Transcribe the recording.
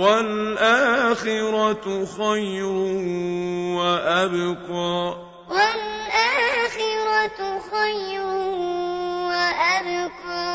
وَالْآخِرَةُ خَيْرٌ وَأَبْقَىٰ. وَالْآخِرَةُ خَيْرٌ وَأَبْقَىٰ.